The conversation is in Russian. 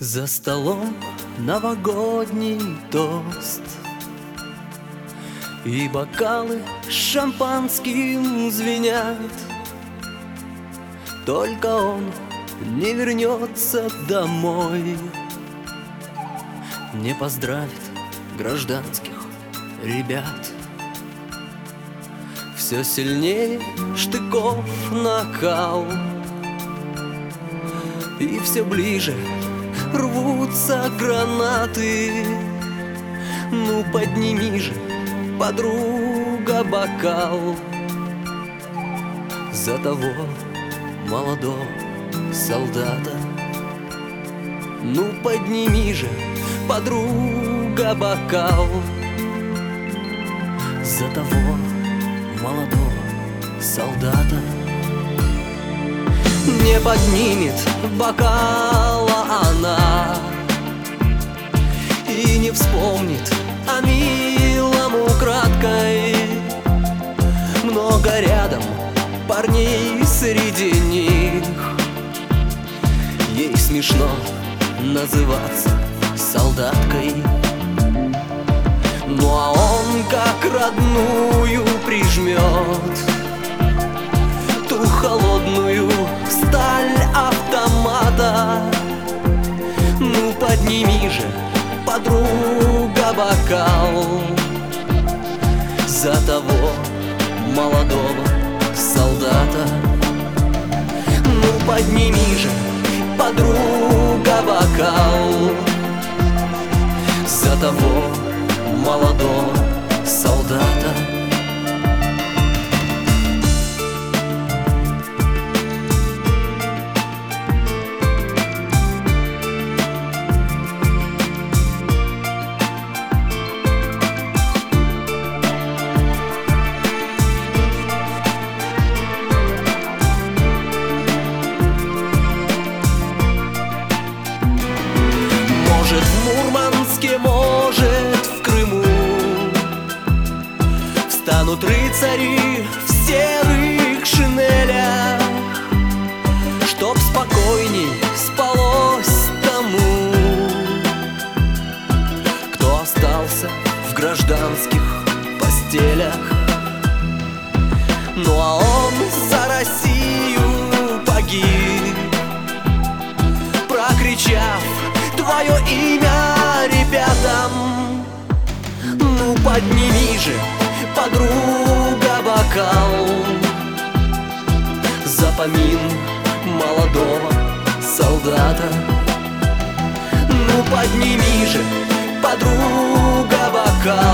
столом новогодний тост. И бокалы шампанским звенят. Только он не вернется домой. Не поздравит гражданских ребят. Все сильнее штыков накал. И все ближе рвутся гранаты. Ну подними же, подруга, бокал. За того молодого солдата. Ну подними же, подруга, бокал. За того молодого солдата Не поднимет бокала она И не вспомнит о милом украдкой. Много рядом парней среди них. Ей смешно называться солдаткой. Ну а он как родную прижмет Ту холодную подними же, подруга, бокал За того молодого солдата. Ну подними же, подруга, бокал За того молодого Встанут рыцари в серых шинелях Чтоб спокойней спалось тому Кто остался в гражданских постелях. Ну а он за Россию погиб Прокричав твое имя ребятам! Ну подними же, подруга, бокал. За помин молодого солдата. Ну подними же, подруга, бокал